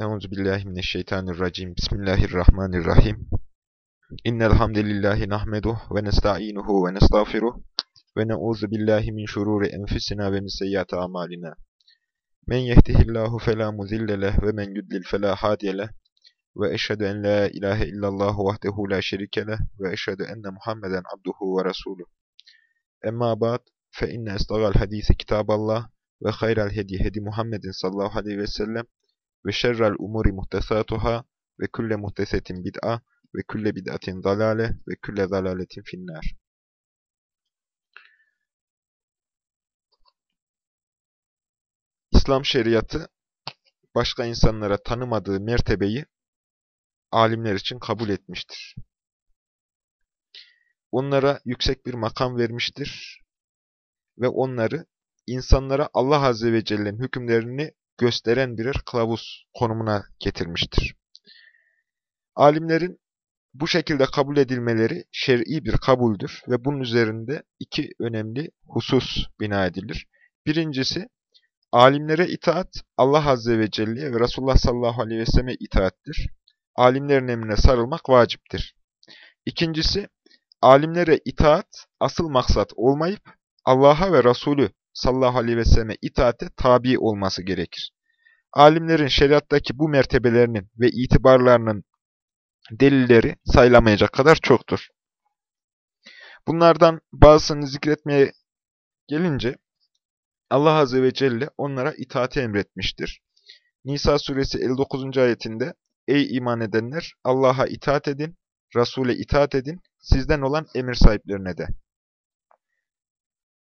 Euzu billahi mineşşeytanirracim. Bismillahirrahmanirrahim. İnnel hamdelellahi nahmeduhu ve nestainuhu ve nestağfiruh ve na'uzu billahi min şururi enfusina ve min seyyiati amalina. Men yehdihillahu fela mudille leh ve men yudlil fela hadiye. Ve eşhedü en la ilahe illallah vahdehu la şerike ve eşhedü enne Muhammeden abduhu ve resuluh. Emma ba'd fe inne estagal hadisi kitaballah ve hayral hedi hedi Muhammedin sallallahu aleyhi ve sellem ve şerrel umuri muhtesatuhâ ve külle muhtesetin bid'a ve külle bid'atin dalale ve külle dalaletin finnâr. İslam şeriatı başka insanlara tanımadığı mertebeyi alimler için kabul etmiştir. Onlara yüksek bir makam vermiştir ve onları insanlara Allah Azze ve Celle'nin hükümlerini gösteren birer kılavuz konumuna getirmiştir. Alimlerin bu şekilde kabul edilmeleri şer'i bir kabuldür ve bunun üzerinde iki önemli husus bina edilir. Birincisi, alimlere itaat Allah Azze ve Celle'ye ve Resulullah sallallahu aleyhi ve selleme itaattir. Alimlerin emrine sarılmak vaciptir. İkincisi, alimlere itaat asıl maksat olmayıp Allah'a ve Resulü sallallahu aleyhi ve selleme itaate tabi olması gerekir. Alimlerin şeriattaki bu mertebelerinin ve itibarlarının delilleri sayılamayacak kadar çoktur. Bunlardan bazısını zikretmeye gelince Allah Azze ve Celle onlara itaati emretmiştir. Nisa suresi 59. ayetinde Ey iman edenler Allah'a itaat edin, Resul'e itaat edin, sizden olan emir sahiplerine de.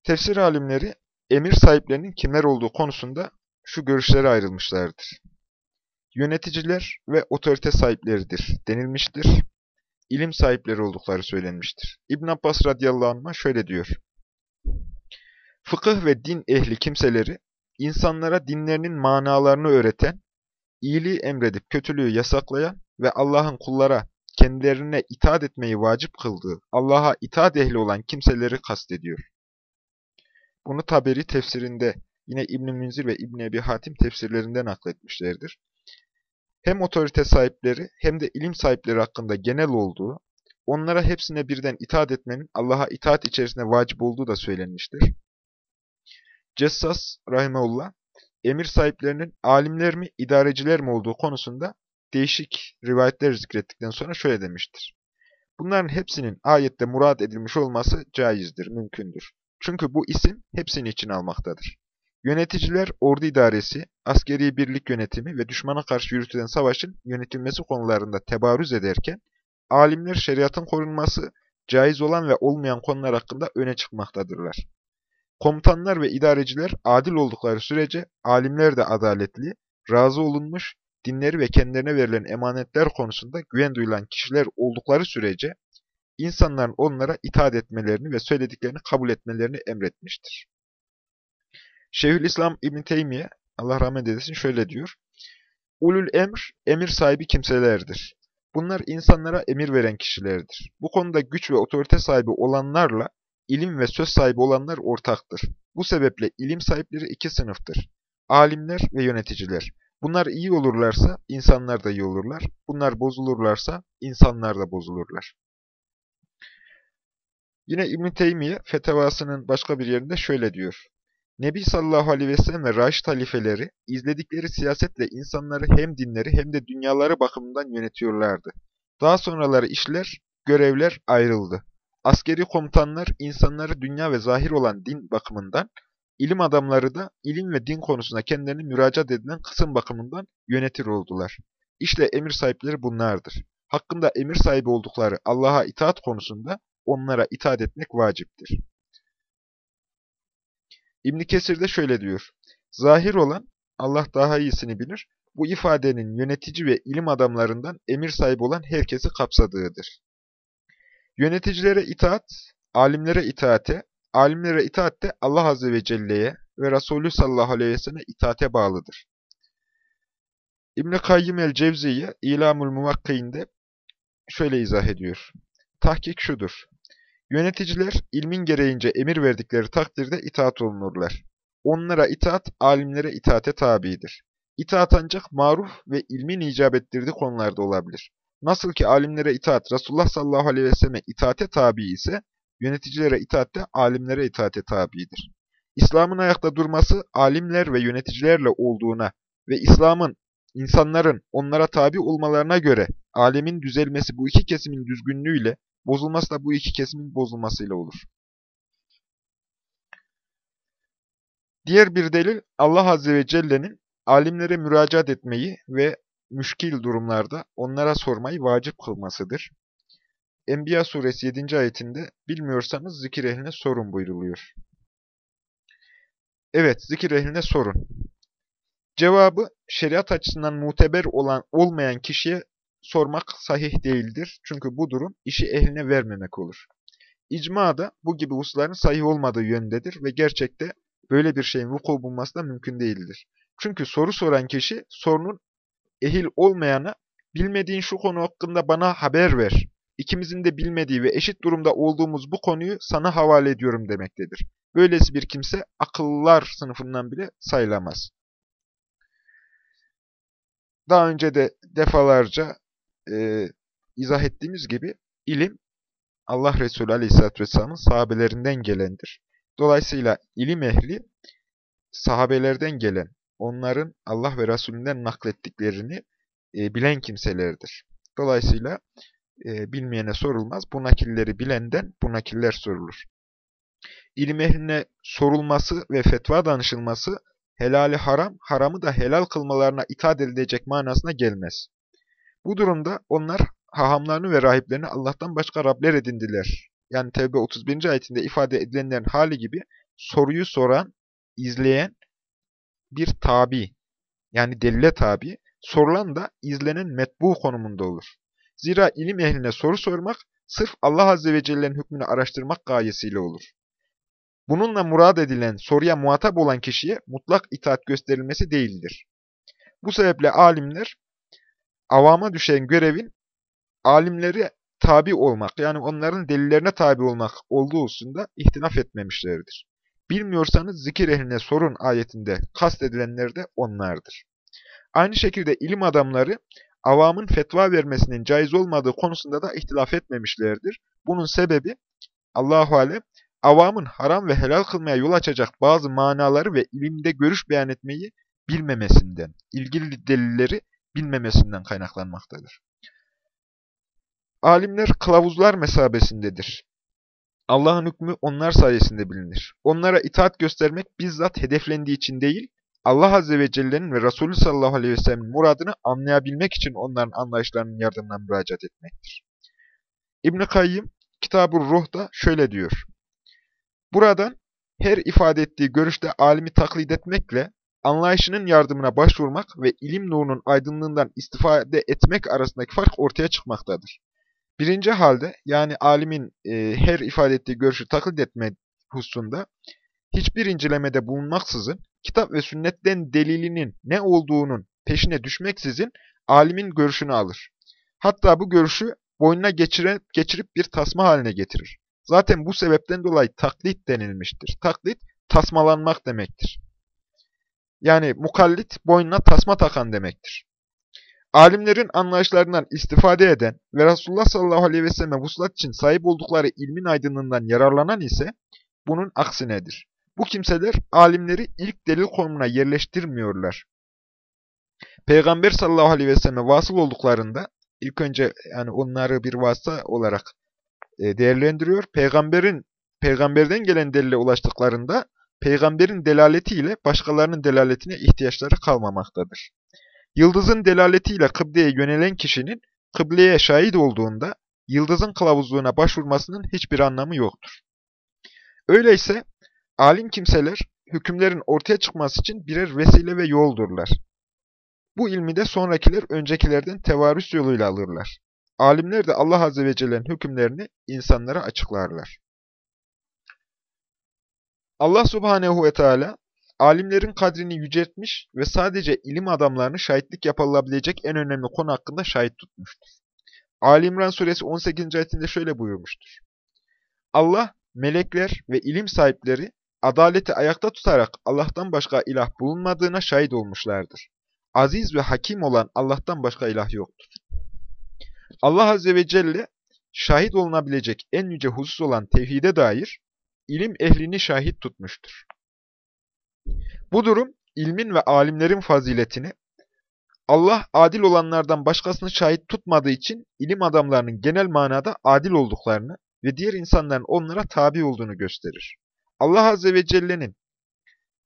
Tefsir alimleri emir sahiplerinin kimler olduğu konusunda şu görüşlere ayrılmışlardır. Yöneticiler ve otorite sahipleridir denilmiştir. İlim sahipleri oldukları söylenmiştir. İbn Abbas radıyallahu anh'a şöyle diyor. Fıkıh ve din ehli kimseleri insanlara dinlerinin manalarını öğreten, iyiliği emredip kötülüğü yasaklayan ve Allah'ın kullara kendilerine itaat etmeyi vacip kıldığı, Allah'a itaat ehli olan kimseleri kastediyor. Bunu Taberi tefsirinde, yine İbn-i Münzir ve İbn Ebi Hatim tefsirlerinden nakletmişlerdir. Hem otorite sahipleri hem de ilim sahipleri hakkında genel olduğu, onlara hepsine birden itaat etmenin Allah'a itaat içerisinde vacip olduğu da söylenmiştir. Cessas Rahimeullah, emir sahiplerinin alimler mi, idareciler mi olduğu konusunda değişik rivayetler zikrettikten sonra şöyle demiştir. Bunların hepsinin ayette murad edilmiş olması caizdir, mümkündür. Çünkü bu isim hepsini için almaktadır. Yöneticiler ordu idaresi, askeri birlik yönetimi ve düşmana karşı yürütülen savaşın yönetilmesi konularında tebarüz ederken, alimler şeriatın korunması, caiz olan ve olmayan konular hakkında öne çıkmaktadırlar. Komutanlar ve idareciler adil oldukları sürece alimler de adaletli, razı olunmuş, dinleri ve kendilerine verilen emanetler konusunda güven duyulan kişiler oldukları sürece insanların onlara itaat etmelerini ve söylediklerini kabul etmelerini emretmiştir. Şeyhülislam İbn Teymiye Allah rahmet eylesin şöyle diyor. Ulul emr, emir sahibi kimselerdir. Bunlar insanlara emir veren kişilerdir. Bu konuda güç ve otorite sahibi olanlarla ilim ve söz sahibi olanlar ortaktır. Bu sebeple ilim sahipleri iki sınıftır. Alimler ve yöneticiler. Bunlar iyi olurlarsa insanlar da iyi olurlar. Bunlar bozulurlarsa insanlar da bozulurlar. Yine İbn Teymiye fetavasının başka bir yerinde şöyle diyor. Nebi sallallahu aleyhi ve sellem ve Raşid halifeleri izledikleri siyasetle insanları hem dinleri hem de dünyaları bakımından yönetiyorlardı. Daha sonraları işler, görevler ayrıldı. Askeri komutanlar insanları dünya ve zahir olan din bakımından, ilim adamları da ilim ve din konusunda kendilerini müracaat edilen kısım bakımından yönetir oldular. İşte emir sahipleri bunlardır. Hakkında emir sahibi oldukları Allah'a itaat konusunda onlara itaat etmek vaciptir. İbn Kesir de şöyle diyor. Zahir olan, Allah daha iyisini bilir, bu ifadenin yönetici ve ilim adamlarından emir sahibi olan herkesi kapsadığıdır. Yöneticilere itaat, alimlere itaate, alimlere itaat de Allah Azze ve Celle'ye ve Resulü sallallahu aleyhi ve selleme itaate bağlıdır. İbn-i Kayyim el-Cevziye İlamul Muvakki'inde şöyle izah ediyor. Tahkik şudur. Yöneticiler ilmin gereğince emir verdikleri takdirde itaat olunurlar. Onlara itaat, alimlere itaate tabidir. itaat ancak maruf ve ilmin icap ettirdiği konularda olabilir. Nasıl ki alimlere itaat Resulullah sallallahu aleyhi ve selleme itaate tabi ise, yöneticilere itaat de alimlere itaate tabidir. İslam'ın ayakta durması alimler ve yöneticilerle olduğuna ve İslam'ın insanların onlara tabi olmalarına göre alemin düzelmesi bu iki kesimin düzgünlüğüyle, bozulması da bu iki kesimin bozulmasıyla olur. Diğer bir delil Allah Azze ve Celle'nin alimlere müracaat etmeyi ve müşkil durumlarda onlara sormayı vacip kılmasıdır. Enbiya suresi 7. ayetinde bilmiyorsanız zikir ehline sorun buyruluyor. Evet, zikir ehline sorun. Cevabı şeriat açısından muteber olan olmayan kişiye sormak sahih değildir. Çünkü bu durum işi ehline vermemek olur. İcma da bu gibi hususların sahih olmadığı yöndedir ve gerçekte böyle bir şeyin vuku bulması da mümkün değildir. Çünkü soru soran kişi sorunun ehil olmayana bilmediğin şu konu hakkında bana haber ver. İkimizin de bilmediği ve eşit durumda olduğumuz bu konuyu sana havale ediyorum demektedir. Böylesi bir kimse akıllılar sınıfından bile sayılamaz. Daha önce de defalarca e, izah ettiğimiz gibi ilim Allah Resulü Aleyhisselatü Vesselam'ın sahabelerinden gelendir. Dolayısıyla ilim ehli sahabelerden gelen, onların Allah ve Resulünden naklettiklerini e, bilen kimselerdir. Dolayısıyla e, bilmeyene sorulmaz. Bu nakilleri bilenden bu nakiller sorulur. İlim ehline sorulması ve fetva danışılması helali haram, haramı da helal kılmalarına itaat edilecek manasına gelmez. Bu durumda onlar hahamlarını ve rahiplerini Allah'tan başka Rabler edindiler. Yani Tevbe 31. ayetinde ifade edilenlerin hali gibi soruyu soran, izleyen bir tabi, yani delile tabi, sorulan da izlenen metbu konumunda olur. Zira ilim ehline soru sormak, sırf Allah Azze ve Celle'nin hükmünü araştırmak gayesiyle olur. Bununla murad edilen soruya muhatap olan kişiye mutlak itaat gösterilmesi değildir. Bu sebeple alimler, avama düşen görevin alimleri tabi olmak, yani onların delillerine tabi olmak olduğu hususunda ihtilaf etmemişlerdir. Bilmiyorsanız zikir ehline sorun ayetinde kastedilenler de onlardır. Aynı şekilde ilim adamları avamın fetva vermesinin caiz olmadığı konusunda da ihtilaf etmemişlerdir. Bunun sebebi Allahu alem avamın haram ve helal kılmaya yol açacak bazı manaları ve ilimde görüş beyan etmeyi bilmemesinden, ilgili delilleri bilmemesinden kaynaklanmaktadır. Alimler kılavuzlar mesabesindedir. Allah'ın hükmü onlar sayesinde bilinir. Onlara itaat göstermek bizzat hedeflendiği için değil, Allah Azze ve Celle'nin ve Resulü sallallahu aleyhi ve sellem'in muradını anlayabilmek için onların anlayışlarının yardımına müracaat etmektir. İbn-i Kayyım, Kitab-ı Ruh'da şöyle diyor. Buradan her ifade ettiği görüşte alimi taklit etmekle, anlayışının yardımına başvurmak ve ilim nurunun aydınlığından istifade etmek arasındaki fark ortaya çıkmaktadır. Birinci halde, yani alimin e, her ifade ettiği görüşü taklit etme hususunda, hiçbir incelemede bulunmaksızın, kitap ve sünnetten delilinin ne olduğunun peşine düşmeksizin alimin görüşünü alır. Hatta bu görüşü boynuna geçirip, geçirip bir tasma haline getirir. Zaten bu sebepten dolayı taklit denilmiştir. Taklit, tasmalanmak demektir. Yani mukallit, boynuna tasma takan demektir. Alimlerin anlayışlarından istifade eden ve Resulullah sallallahu aleyhi ve sellem vuslat için sahip oldukları ilmin aydınlığından yararlanan ise bunun aksinedir. Bu kimseler alimleri ilk delil konumuna yerleştirmiyorlar. Peygamber sallallahu aleyhi ve selleme vasıl olduklarında ilk önce yani onları bir vasıta olarak e, değerlendiriyor. Peygamberin peygamberden gelen delile ulaştıklarında peygamberin delaletiyle başkalarının delaletine ihtiyaçları kalmamaktadır. Yıldızın delaletiyle kıbleye yönelen kişinin kıbleye şahit olduğunda yıldızın kılavuzluğuna başvurmasının hiçbir anlamı yoktur. Öyleyse alim kimseler hükümlerin ortaya çıkması için birer vesile ve yoldurlar. Bu ilmi de sonrakiler öncekilerden tevarüs yoluyla alırlar. Alimler de Allah Azze ve Celle'nin hükümlerini insanlara açıklarlar. Allah Subhanehu ve Teala alimlerin kadrini yüceltmiş ve sadece ilim adamlarını şahitlik yapılabilecek en önemli konu hakkında şahit tutmuştur. Ali İmran suresi 18. ayetinde şöyle buyurmuştur. Allah, melekler ve ilim sahipleri adaleti ayakta tutarak Allah'tan başka ilah bulunmadığına şahit olmuşlardır. aziz ve hakim olan Allah'tan başka ilah yoktur. Allah Azze ve Celle şahit olunabilecek en yüce husus olan tevhide dair ilim ehlini şahit tutmuştur. Bu durum ilmin ve alimlerin faziletini Allah adil olanlardan başkasını şahit tutmadığı için ilim adamlarının genel manada adil olduklarını ve diğer insanların onlara tabi olduğunu gösterir. Allah Azze ve Celle'nin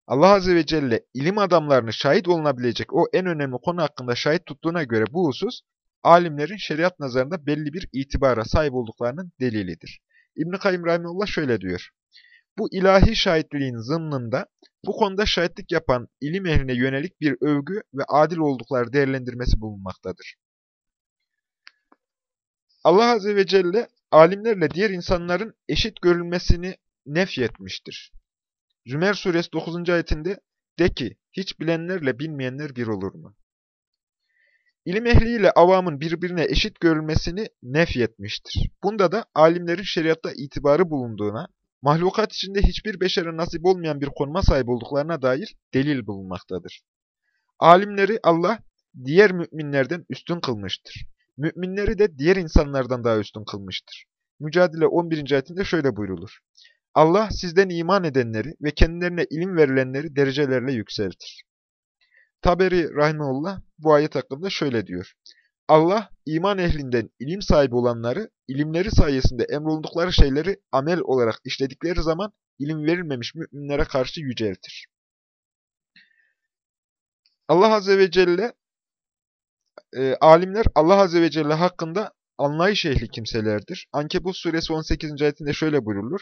Allah Azze ve Celle ilim adamlarını şahit olunabilecek o en önemli konu hakkında şahit tuttuğuna göre bu husus alimlerin şeriat nazarında belli bir itibara sahip olduklarının delilidir. İbn-i Kayyum şöyle diyor. Bu ilahi şahitliğin zımnında bu konuda şahitlik yapan ilim ehline yönelik bir övgü ve adil oldukları değerlendirmesi bulunmaktadır. Allah Azze ve Celle alimlerle diğer insanların eşit görülmesini nefyetmiştir. Zümer suresi 9. ayetinde de ki hiç bilenlerle bilmeyenler bir olur mu? İlim ehliyle avamın birbirine eşit görülmesini nefyetmiştir. Bunda da alimlerin şeriatta itibarı bulunduğuna, mahlukat içinde hiçbir beşere nasip olmayan bir konuma sahip olduklarına dair delil bulunmaktadır. Alimleri Allah diğer müminlerden üstün kılmıştır. Müminleri de diğer insanlardan daha üstün kılmıştır. Mücadele 11. ayetinde şöyle buyrulur. Allah sizden iman edenleri ve kendilerine ilim verilenleri derecelerle yükseltir. Taberi Rahimullah bu ayet hakkında şöyle diyor. Allah iman ehlinden ilim sahibi olanları, ilimleri sayesinde emrolundukları şeyleri amel olarak işledikleri zaman ilim verilmemiş müminlere karşı yüceltir. Allah Azze ve Celle, e, alimler Allah Azze ve Celle hakkında anlayış ehli kimselerdir. Ankebut suresi 18. ayetinde şöyle buyrulur.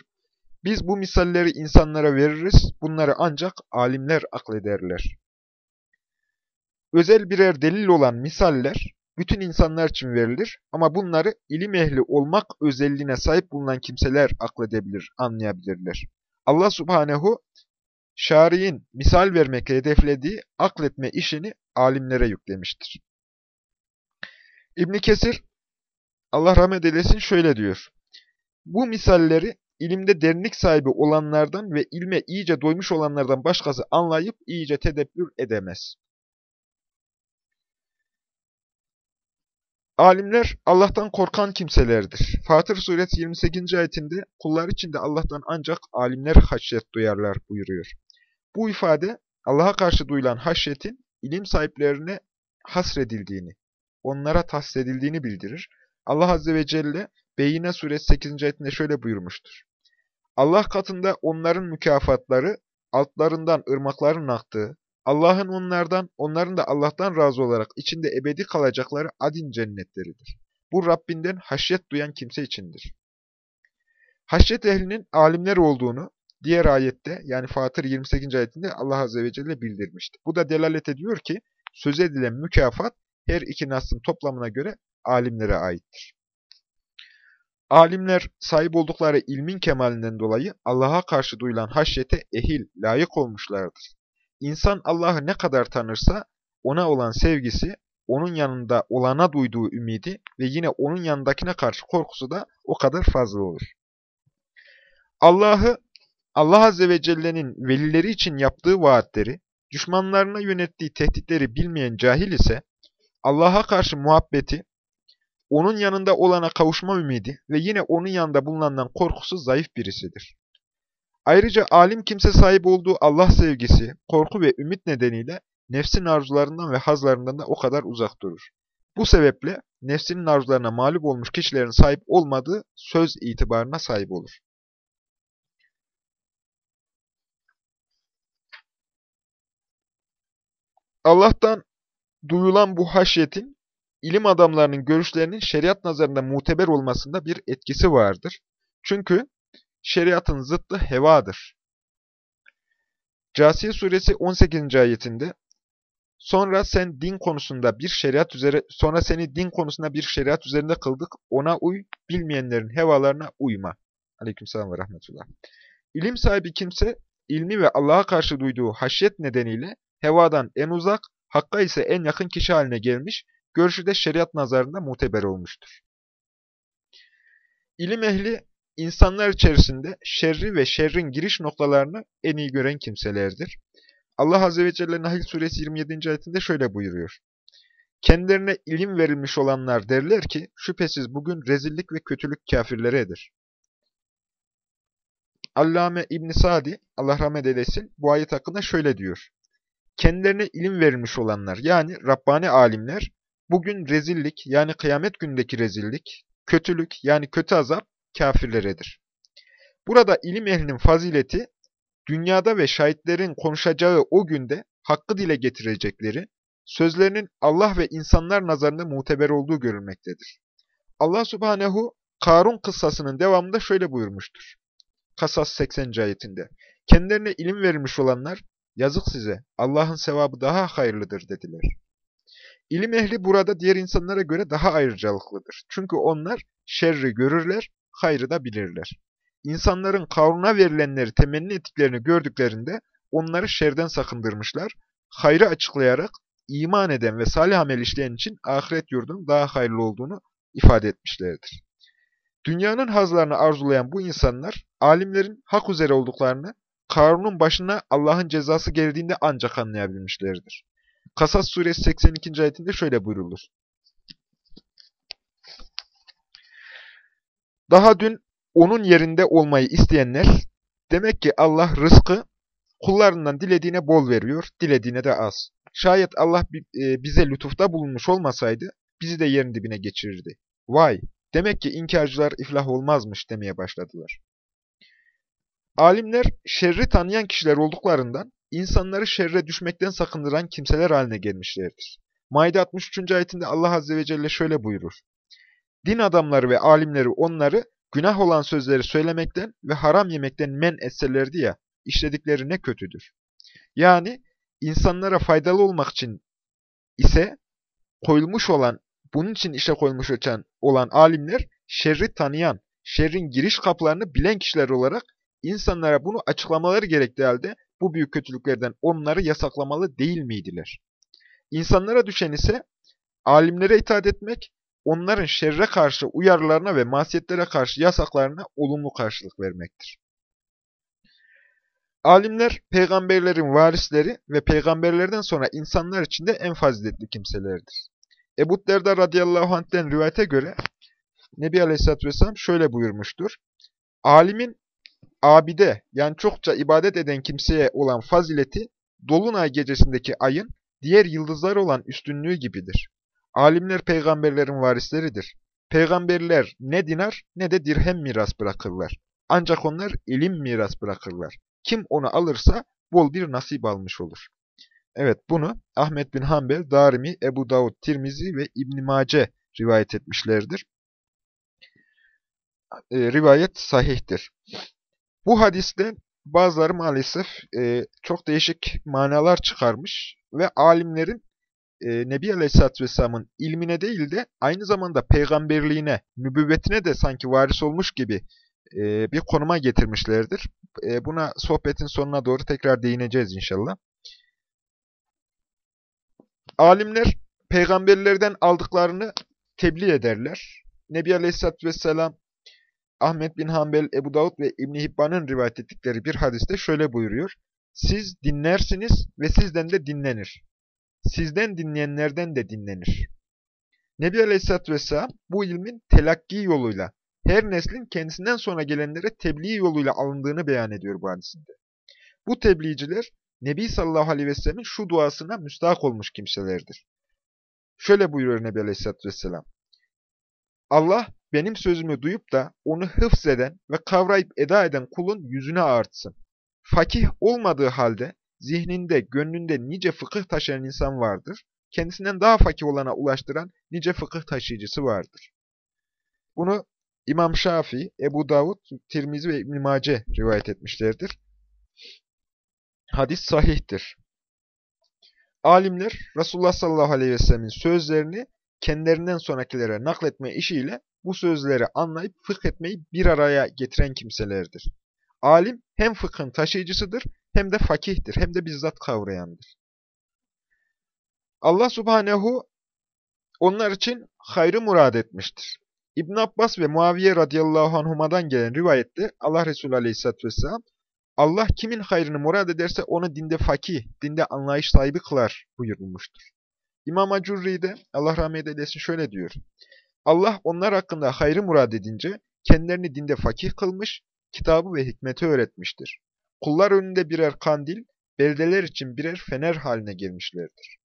Biz bu misalleri insanlara veririz, bunları ancak alimler aklederler. Özel birer delil olan misaller, bütün insanlar için verilir ama bunları ilim ehli olmak özelliğine sahip bulunan kimseler akledebilir, anlayabilirler. Allah subhanehu, şari'in misal vermekle hedeflediği akletme işini alimlere yüklemiştir. İbn Kesir, Allah rahmet eylesin şöyle diyor. Bu misalleri ilimde derinlik sahibi olanlardan ve ilme iyice doymuş olanlardan başkası anlayıp iyice tedebbür edemez. Alimler Allah'tan korkan kimselerdir. Fatır suresi 28. ayetinde kullar içinde Allah'tan ancak alimler haşyet duyarlar buyuruyor. Bu ifade Allah'a karşı duyulan haşyetin ilim sahiplerine hasredildiğini, onlara tahsis edildiğini bildirir. Allah Azze ve Celle Beyine suresi 8. ayetinde şöyle buyurmuştur. Allah katında onların mükafatları altlarından ırmakların aktığı, Allah'ın onlardan, onların da Allah'tan razı olarak içinde ebedi kalacakları adin cennetleridir. Bu Rabbinden haşyet duyan kimse içindir. Haşyet ehlinin alimler olduğunu diğer ayette yani Fatır 28. ayetinde Allah Azze ve Celle bildirmişti. Bu da delalet ediyor ki söz edilen mükafat her iki nasın toplamına göre alimlere aittir. Alimler sahip oldukları ilmin kemalinden dolayı Allah'a karşı duyulan haşyete ehil, layık olmuşlardır. İnsan Allah'ı ne kadar tanırsa ona olan sevgisi, onun yanında olana duyduğu ümidi ve yine onun yanındakine karşı korkusu da o kadar fazla olur. Allah'ı, Allah Azze ve Celle'nin velileri için yaptığı vaatleri, düşmanlarına yönettiği tehditleri bilmeyen cahil ise, Allah'a karşı muhabbeti, onun yanında olana kavuşma ümidi ve yine onun yanında bulunandan korkusu zayıf birisidir. Ayrıca alim kimse sahip olduğu Allah sevgisi, korku ve ümit nedeniyle nefsin arzularından ve hazlarından da o kadar uzak durur. Bu sebeple nefsinin arzularına mağlup olmuş kişilerin sahip olmadığı söz itibarına sahip olur. Allah'tan duyulan bu haşyetin, ilim adamlarının görüşlerinin şeriat nazarında muteber olmasında bir etkisi vardır. Çünkü şeriatın zıttı hevadır. Casiye suresi 18. ayetinde Sonra sen din konusunda bir şeriat üzere sonra seni din konusunda bir şeriat üzerinde kıldık. Ona uy, bilmeyenlerin hevalarına uyma. Aleykümselam ve rahmetullah. İlim sahibi kimse ilmi ve Allah'a karşı duyduğu haşyet nedeniyle hevadan en uzak, hakka ise en yakın kişi haline gelmiş, görüşü de şeriat nazarında muteber olmuştur. İlim ehli insanlar içerisinde şerri ve şerrin giriş noktalarını en iyi gören kimselerdir. Allah Azze ve Celle Nahl Suresi 27. ayetinde şöyle buyuruyor. Kendilerine ilim verilmiş olanlar derler ki, şüphesiz bugün rezillik ve kötülük kafirleredir. Allame İbn Sadi, Allah rahmet eylesin, bu ayet hakkında şöyle diyor. Kendilerine ilim verilmiş olanlar, yani Rabbani alimler, bugün rezillik, yani kıyamet gündeki rezillik, kötülük, yani kötü azap, kafirleredir. Burada ilim ehlinin fazileti, dünyada ve şahitlerin konuşacağı o günde hakkı dile getirecekleri, sözlerinin Allah ve insanlar nazarında muteber olduğu görülmektedir. Allah subhanehu Karun kıssasının devamında şöyle buyurmuştur. Kasas 80. ayetinde. Kendilerine ilim verilmiş olanlar, yazık size, Allah'ın sevabı daha hayırlıdır dediler. İlim ehli burada diğer insanlara göre daha ayrıcalıklıdır. Çünkü onlar şerri görürler, hayrı da bilirler. İnsanların Karun'a verilenleri temenni ettiklerini gördüklerinde onları şerden sakındırmışlar, hayrı açıklayarak iman eden ve salih amel işleyen için ahiret yurdunun daha hayırlı olduğunu ifade etmişlerdir. Dünyanın hazlarını arzulayan bu insanlar, alimlerin hak üzere olduklarını, Karun'un başına Allah'ın cezası geldiğinde ancak anlayabilmişlerdir. Kasas suresi 82. ayetinde şöyle buyrulur. Daha dün onun yerinde olmayı isteyenler, demek ki Allah rızkı kullarından dilediğine bol veriyor, dilediğine de az. Şayet Allah e, bize lütufta bulunmuş olmasaydı, bizi de yerin dibine geçirirdi. Vay! Demek ki inkarcılar iflah olmazmış demeye başladılar. Alimler şerri tanıyan kişiler olduklarından insanları şerre düşmekten sakındıran kimseler haline gelmişlerdir. Maide 63. ayetinde Allah Azze ve Celle şöyle buyurur. Din adamları ve alimleri onları günah olan sözleri söylemekten ve haram yemekten men etselerdi ya, işledikleri ne kötüdür. Yani insanlara faydalı olmak için ise koyulmuş olan, bunun için işe koyulmuş olan alimler şerri tanıyan, şerrin giriş kapılarını bilen kişiler olarak insanlara bunu açıklamaları gerektiği halde bu büyük kötülüklerden onları yasaklamalı değil miydiler? İnsanlara düşen ise alimlere itaat etmek, onların şerre karşı uyarılarına ve masiyetlere karşı yasaklarına olumlu karşılık vermektir. Alimler, peygamberlerin varisleri ve peygamberlerden sonra insanlar içinde en faziletli kimselerdir. Ebu Derda radıyallahu anh'ten rivayete göre Nebi Aleyhisselatü Vesselam şöyle buyurmuştur. Alimin abide yani çokça ibadet eden kimseye olan fazileti Dolunay gecesindeki ayın diğer yıldızlar olan üstünlüğü gibidir. Alimler peygamberlerin varisleridir. Peygamberler ne dinar ne de dirhem miras bırakırlar. Ancak onlar ilim miras bırakırlar. Kim onu alırsa bol bir nasip almış olur. Evet bunu Ahmet bin Hanbel, Darimi, Ebu Davud, Tirmizi ve İbn Mace rivayet etmişlerdir. E, rivayet sahihtir. Bu hadiste bazıları maalesef e, çok değişik manalar çıkarmış ve alimlerin e, Nebi Aleyhisselatü Vesselam'ın ilmine değil de aynı zamanda peygamberliğine, nübüvvetine de sanki varis olmuş gibi e, bir konuma getirmişlerdir. E, buna sohbetin sonuna doğru tekrar değineceğiz inşallah. Alimler peygamberlerden aldıklarını tebliğ ederler. Nebi Aleyhisselatü Vesselam Ahmet bin Hanbel, Ebu Davud ve İbn Hibban'ın rivayet ettikleri bir hadiste şöyle buyuruyor. Siz dinlersiniz ve sizden de dinlenir. Sizden dinleyenlerden de dinlenir. Nebi Aleyhisselatü Vesselam bu ilmin telakki yoluyla her neslin kendisinden sonra gelenlere tebliğ yoluyla alındığını beyan ediyor bu hadisinde. Bu tebliğciler Nebi sallallahu aleyhi ve sellemin şu duasına müstahak olmuş kimselerdir. Şöyle buyuruyor Nebi aleyhisselatü vesselam. Allah benim sözümü duyup da onu hıfz eden ve kavrayıp eda eden kulun yüzüne artsın. Fakih olmadığı halde zihninde, gönlünde nice fıkıh taşıyan insan vardır. Kendisinden daha fakih olana ulaştıran nice fıkıh taşıyıcısı vardır. Bunu İmam Şafii, Ebu Davud, Tirmizi ve İbn-i Mace rivayet etmişlerdir. Hadis sahihtir. Alimler Resulullah sallallahu aleyhi ve sellemin sözlerini kendilerinden sonrakilere nakletme işiyle bu sözleri anlayıp fıkh etmeyi bir araya getiren kimselerdir. Alim hem fıkhın taşıyıcısıdır hem de fakihtir hem de bizzat kavrayandır. Allah subhanehu onlar için hayrı murad etmiştir. İbn Abbas ve Muaviye radıyallahu anhuma'dan gelen rivayette Allah Resulü aleyhisselatü vesselam Allah kimin hayrını murad ederse onu dinde fakih, dinde anlayış sahibi kılar buyurulmuştur. İmam Acurri de Allah rahmet eylesin şöyle diyor. Allah onlar hakkında hayrı murad edince kendilerini dinde fakih kılmış, kitabı ve hikmeti öğretmiştir. Kullar önünde birer kandil, beldeler için birer fener haline gelmişlerdir.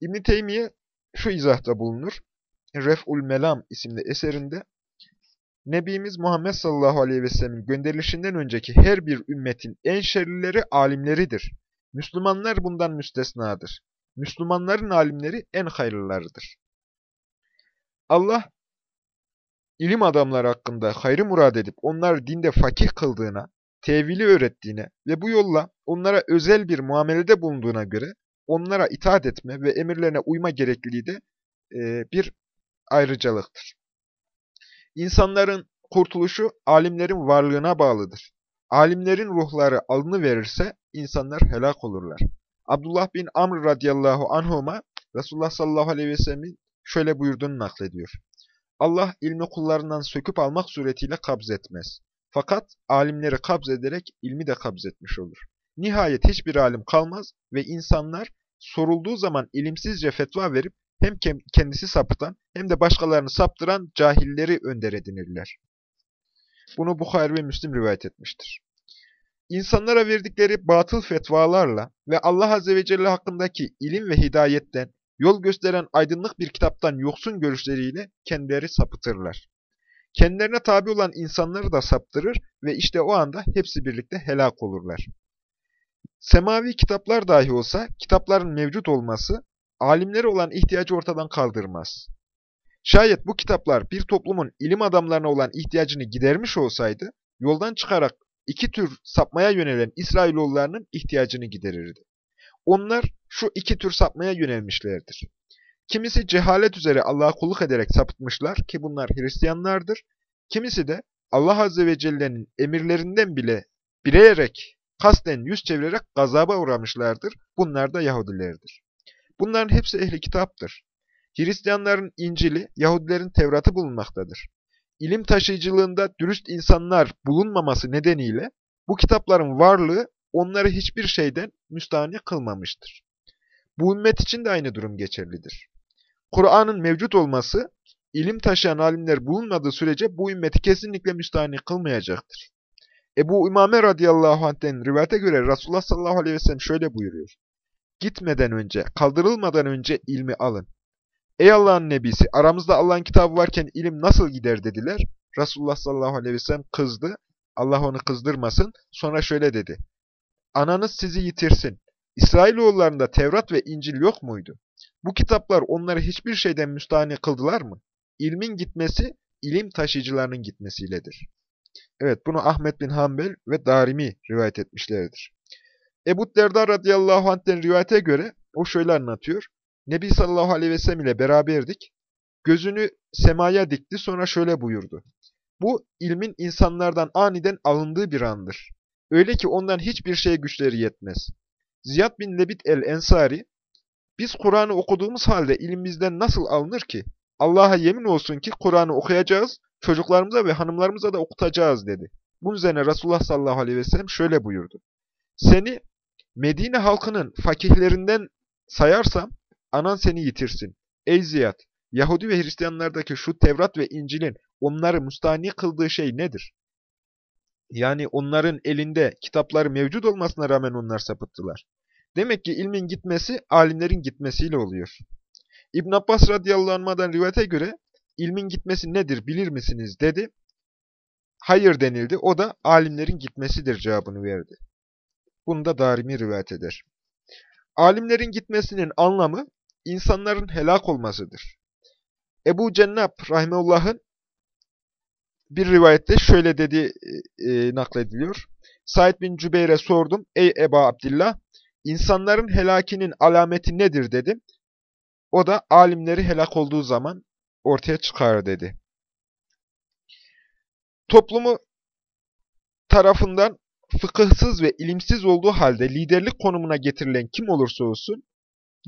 İbn-i Teymiye şu izahda bulunur. Ref'ul Melam isimli eserinde Nebimiz Muhammed sallallahu aleyhi ve sellemin gönderilişinden önceki her bir ümmetin en şerlileri alimleridir. Müslümanlar bundan müstesnadır. Müslümanların alimleri en hayırlılarıdır. Allah ilim adamları hakkında hayrı murad edip onları dinde fakih kıldığına, tevili öğrettiğine ve bu yolla onlara özel bir muamelede bulunduğuna göre onlara itaat etme ve emirlerine uyma gerekliliği de e, bir ayrıcalıktır. İnsanların kurtuluşu alimlerin varlığına bağlıdır. Alimlerin ruhları alını verirse insanlar helak olurlar. Abdullah bin Amr radıyallahu anhuma Resulullah sallallahu aleyhi ve sellemin şöyle buyurduğunu naklediyor. Allah ilmi kullarından söküp almak suretiyle kabz etmez. Fakat alimleri kabz ederek ilmi de kabz etmiş olur. Nihayet hiçbir alim kalmaz ve insanlar sorulduğu zaman ilimsizce fetva verip hem kendisi sapıtan hem de başkalarını saptıran cahilleri önder edinirler. Bunu Bukhari ve Müslim rivayet etmiştir. İnsanlara verdikleri batıl fetvalarla ve Allah Azze ve Celle hakkındaki ilim ve hidayetten, yol gösteren aydınlık bir kitaptan yoksun görüşleriyle kendileri sapıtırlar. Kendilerine tabi olan insanları da saptırır ve işte o anda hepsi birlikte helak olurlar. Semavi kitaplar dahi olsa, kitapların mevcut olması, alimlere olan ihtiyacı ortadan kaldırmaz. Şayet bu kitaplar bir toplumun ilim adamlarına olan ihtiyacını gidermiş olsaydı, yoldan çıkarak iki tür sapmaya yönelen İsrailoğullarının ihtiyacını giderirdi. Onlar şu iki tür sapmaya yönelmişlerdir. Kimisi cehalet üzere Allah'a kulluk ederek sapıtmışlar ki bunlar Hristiyanlardır. Kimisi de Allah Azze ve Celle'nin emirlerinden bile bileyerek, kasten yüz çevirerek gazaba uğramışlardır. Bunlar da Yahudilerdir. Bunların hepsi ehli kitaptır. Hristiyanların İncil'i, Yahudilerin Tevrat'ı bulunmaktadır. İlim taşıyıcılığında dürüst insanlar bulunmaması nedeniyle bu kitapların varlığı onları hiçbir şeyden müstahni kılmamıştır. Bu ümmet için de aynı durum geçerlidir. Kur'an'ın mevcut olması, ilim taşıyan alimler bulunmadığı sürece bu ümmeti kesinlikle müstahni kılmayacaktır. Ebu İmame radıyallahu anh'ten rivayete göre Resulullah sallallahu aleyhi ve sellem şöyle buyuruyor. Gitmeden önce, kaldırılmadan önce ilmi alın. Ey Allah'ın nebisi, aramızda Allah'ın kitabı varken ilim nasıl gider dediler. Resulullah sallallahu aleyhi ve sellem kızdı. Allah onu kızdırmasın. Sonra şöyle dedi. Ananız sizi yitirsin. İsrailoğullarında Tevrat ve İncil yok muydu? Bu kitaplar onları hiçbir şeyden müstahane kıldılar mı? İlmin gitmesi, ilim taşıyıcılarının gitmesiyledir. Evet, bunu Ahmet bin Hanbel ve Darimi rivayet etmişlerdir. Ebu Derda radıyallahu anh'ten rivayete göre o şöyle anlatıyor. Nebi sallallahu aleyhi ve sellem ile beraberdik. Gözünü semaya dikti sonra şöyle buyurdu. Bu ilmin insanlardan aniden alındığı bir andır. Öyle ki ondan hiçbir şeye güçleri yetmez. Ziyad bin Lebit el-Ensari, biz Kur'an'ı okuduğumuz halde ilimimizden nasıl alınır ki? Allah'a yemin olsun ki Kur'an'ı okuyacağız, çocuklarımıza ve hanımlarımıza da okutacağız dedi. Bunun üzerine Resulullah sallallahu aleyhi ve sellem şöyle buyurdu. Seni Medine halkının fakihlerinden sayarsam, anan seni yitirsin. Ey Ziyad, Yahudi ve Hristiyanlardaki şu Tevrat ve İncil'in onları müstahni kıldığı şey nedir? Yani onların elinde kitapları mevcut olmasına rağmen onlar sapıttılar. Demek ki ilmin gitmesi, alimlerin gitmesiyle oluyor. İbn Abbas radıyallahu anh'dan rivayete göre, ilmin gitmesi nedir bilir misiniz dedi. Hayır denildi, o da alimlerin gitmesidir cevabını verdi. Bunu da Darimi rivayet eder. Alimlerin gitmesinin anlamı, insanların helak olmasıdır. Ebu Cennab Rahimullah'ın bir rivayette şöyle dedi e, e, naklediliyor. Said bin Cübeyr'e sordum. Ey Eba Abdillah, insanların helakinin alameti nedir dedim. O da alimleri helak olduğu zaman ortaya çıkar dedi. Toplumu tarafından fıkıhsız ve ilimsiz olduğu halde liderlik konumuna getirilen kim olursa olsun,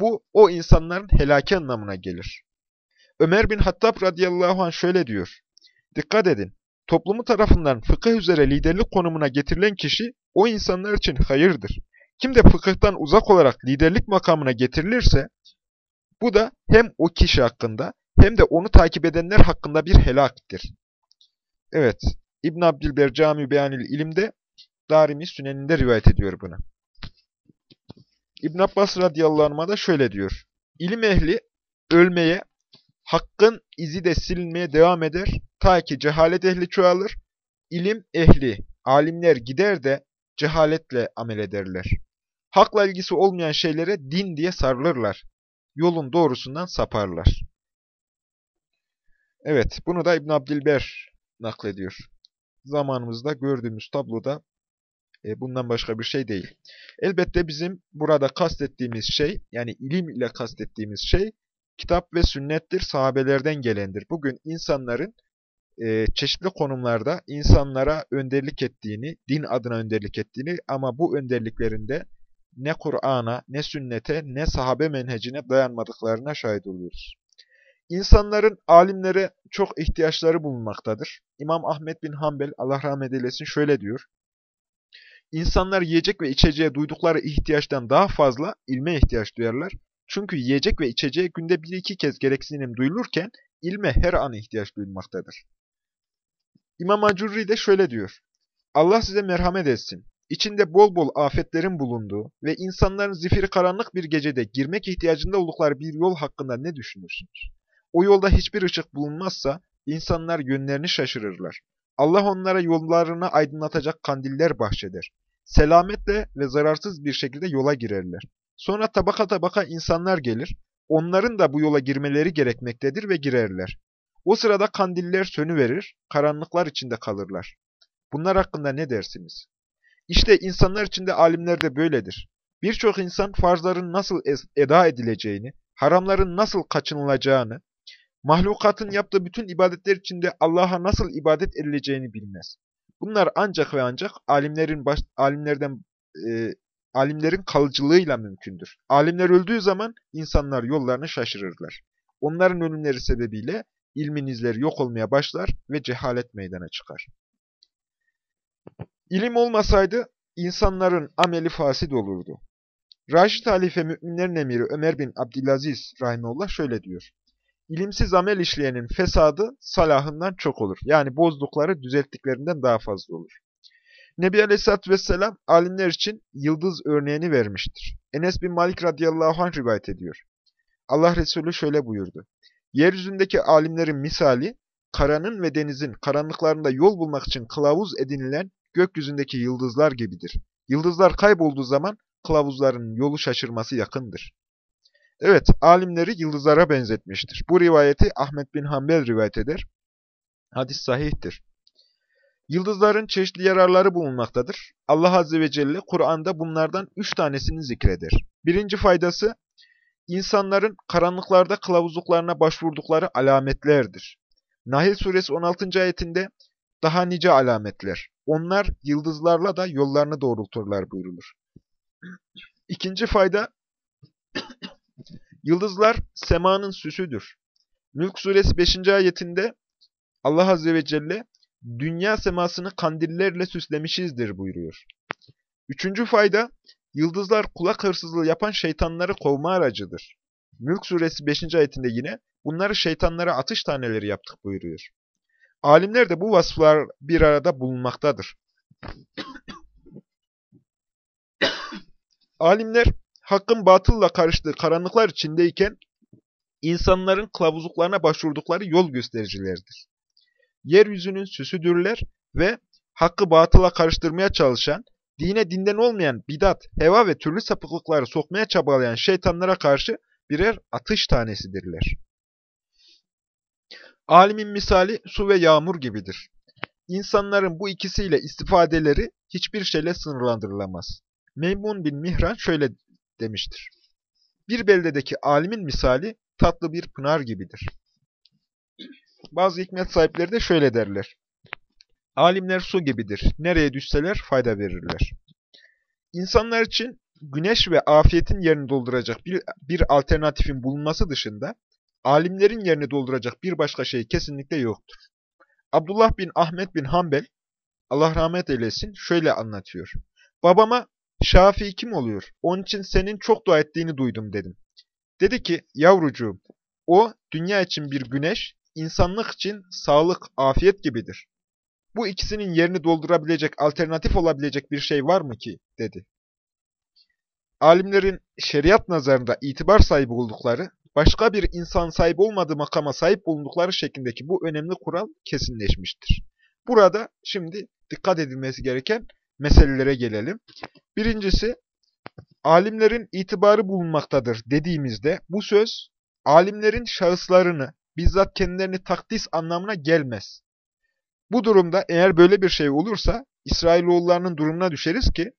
bu o insanların helaki anlamına gelir. Ömer bin Hattab radıyallahu anh şöyle diyor. Dikkat edin, toplumu tarafından fıkıh üzere liderlik konumuna getirilen kişi o insanlar için hayırdır. Kim de fıkıhtan uzak olarak liderlik makamına getirilirse bu da hem o kişi hakkında hem de onu takip edenler hakkında bir helaktir. Evet, İbn Abdülber Cami Beyanil İlim'de Darimi Sünen'inde rivayet ediyor bunu. İbn Abbas radıyallahu anh'a da şöyle diyor. İlim ehli ölmeye, hakkın izi de silinmeye devam eder ta ki cehalet ehli çoğalır. İlim ehli, alimler gider de cehaletle amel ederler. Hakla ilgisi olmayan şeylere din diye sarılırlar. Yolun doğrusundan saparlar. Evet, bunu da İbn Abdilber naklediyor. Zamanımızda gördüğümüz tabloda e, bundan başka bir şey değil. Elbette bizim burada kastettiğimiz şey, yani ilim ile kastettiğimiz şey, kitap ve sünnettir, sahabelerden gelendir. Bugün insanların e, çeşitli konumlarda insanlara önderlik ettiğini, din adına önderlik ettiğini ama bu önderliklerinde ne Kur'an'a, ne sünnete, ne sahabe menhecine dayanmadıklarına şahit oluyoruz. İnsanların alimlere çok ihtiyaçları bulunmaktadır. İmam Ahmet bin Hanbel, Allah rahmet eylesin şöyle diyor. İnsanlar yiyecek ve içeceğe duydukları ihtiyaçtan daha fazla ilme ihtiyaç duyarlar. Çünkü yiyecek ve içeceğe günde bir iki kez gereksinim duyulurken ilme her an ihtiyaç duyulmaktadır. İmam Acurri de şöyle diyor. Allah size merhamet etsin. İçinde bol bol afetlerin bulunduğu ve insanların zifiri karanlık bir gecede girmek ihtiyacında oldukları bir yol hakkında ne düşünürsünüz? O yolda hiçbir ışık bulunmazsa insanlar yönlerini şaşırırlar. Allah onlara yollarını aydınlatacak kandiller bahşeder. Selametle ve zararsız bir şekilde yola girerler. Sonra tabaka tabaka insanlar gelir. Onların da bu yola girmeleri gerekmektedir ve girerler. O sırada kandiller sönüverir, karanlıklar içinde kalırlar. Bunlar hakkında ne dersiniz? İşte insanlar içinde alimler de böyledir. Birçok insan farzların nasıl eda edileceğini, haramların nasıl kaçınılacağını, mahlukatın yaptığı bütün ibadetler içinde Allah'a nasıl ibadet edileceğini bilmez. Bunlar ancak ve ancak alimlerin baş, alimlerden e, alimlerin kalıcılığıyla mümkündür. Alimler öldüğü zaman insanlar yollarını şaşırırlar. Onların ölümleri sebebiyle ilmin izleri yok olmaya başlar ve cehalet meydana çıkar. İlim olmasaydı insanların ameli fasid olurdu. Raşid Halife Müminlerin Emiri Ömer bin Abdülaziz Rahimullah şöyle diyor. İlimsiz amel işleyenin fesadı salahından çok olur. Yani bozdukları düzelttiklerinden daha fazla olur. Nebi Aleyhisselatü Vesselam alimler için yıldız örneğini vermiştir. Enes bin Malik radıyallahu anh rivayet ediyor. Allah Resulü şöyle buyurdu. Yeryüzündeki alimlerin misali, karanın ve denizin karanlıklarında yol bulmak için kılavuz edinilen gökyüzündeki yıldızlar gibidir. Yıldızlar kaybolduğu zaman kılavuzların yolu şaşırması yakındır. Evet, alimleri yıldızlara benzetmiştir. Bu rivayeti Ahmet bin Hanbel rivayet eder. Hadis sahihtir. Yıldızların çeşitli yararları bulunmaktadır. Allah Azze ve Celle Kur'an'da bunlardan üç tanesini zikreder. Birinci faydası, insanların karanlıklarda kılavuzluklarına başvurdukları alametlerdir. Nahil suresi 16. ayetinde daha nice alametler. Onlar yıldızlarla da yollarını doğrulturlar buyrulur. İkinci fayda, yıldızlar semanın süsüdür. Mülk suresi 5. ayetinde Allah Azze ve Celle, dünya semasını kandillerle süslemişizdir buyuruyor. Üçüncü fayda, yıldızlar kulak hırsızlığı yapan şeytanları kovma aracıdır. Mülk suresi 5. ayetinde yine bunları şeytanlara atış taneleri yaptık buyuruyor. Alimler de bu vasıflar bir arada bulunmaktadır. Alimler hakkın batılla karıştığı karanlıklar içindeyken insanların kılavuzluklarına başvurdukları yol göstericilerdir. Yeryüzünün süsüdürler ve hakkı batıla karıştırmaya çalışan, dine dinden olmayan bidat, heva ve türlü sapıklıkları sokmaya çabalayan şeytanlara karşı birer atış tanesidirler. Alimin misali su ve yağmur gibidir. İnsanların bu ikisiyle istifadeleri hiçbir şeyle sınırlandırılamaz. Meymun bin Mihran şöyle demiştir. Bir beldedeki alimin misali tatlı bir pınar gibidir. Bazı hikmet sahipleri de şöyle derler. Alimler su gibidir. Nereye düşseler fayda verirler. İnsanlar için güneş ve afiyetin yerini dolduracak bir, bir alternatifin bulunması dışında alimlerin yerini dolduracak bir başka şey kesinlikle yoktur. Abdullah bin Ahmet bin Hanbel, Allah rahmet eylesin, şöyle anlatıyor. Babama Şafii kim oluyor? Onun için senin çok dua ettiğini duydum dedim. Dedi ki, yavrucuğum, o dünya için bir güneş, insanlık için sağlık, afiyet gibidir. Bu ikisinin yerini doldurabilecek, alternatif olabilecek bir şey var mı ki? dedi. Alimlerin şeriat nazarında itibar sahibi oldukları, başka bir insan sahip olmadığı makama sahip bulundukları şeklindeki bu önemli kural kesinleşmiştir. Burada şimdi dikkat edilmesi gereken meselelere gelelim. Birincisi, alimlerin itibarı bulunmaktadır dediğimizde bu söz, alimlerin şahıslarını, bizzat kendilerini takdis anlamına gelmez. Bu durumda eğer böyle bir şey olursa, İsrailoğullarının durumuna düşeriz ki,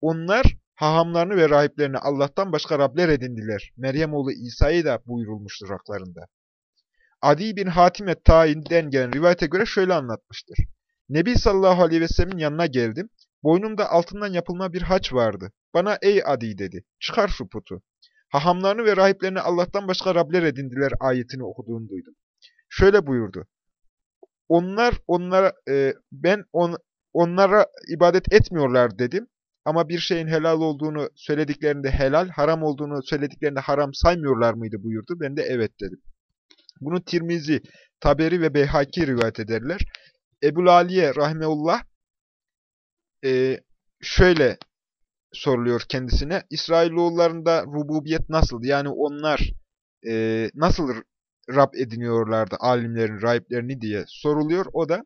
onlar hahamlarını ve rahiplerini Allah'tan başka Rabler edindiler. Meryem oğlu İsa'yı da buyurulmuştur haklarında. Adi bin Hatime Tain'den gelen rivayete göre şöyle anlatmıştır. Nebi sallallahu aleyhi ve sellemin yanına geldim. Boynumda altından yapılma bir haç vardı. Bana ey Adi dedi, çıkar şu putu. Hahamlarını ve rahiplerini Allah'tan başka Rabler edindiler ayetini okuduğunu duydum. Şöyle buyurdu. Onlar onlara e, ben on, onlara ibadet etmiyorlar dedim. Ama bir şeyin helal olduğunu söylediklerinde helal, haram olduğunu söylediklerinde haram saymıyorlar mıydı buyurdu. Ben de evet dedim. Bunu Tirmizi, Taberi ve Beyhaki rivayet ederler. Ebu Aliye Rahmeullah e, şöyle soruluyor kendisine. İsrailoğullarında rububiyet nasıl? Yani onlar e, nasıl Rab ediniyorlardı alimlerin, rahiplerini diye soruluyor. O da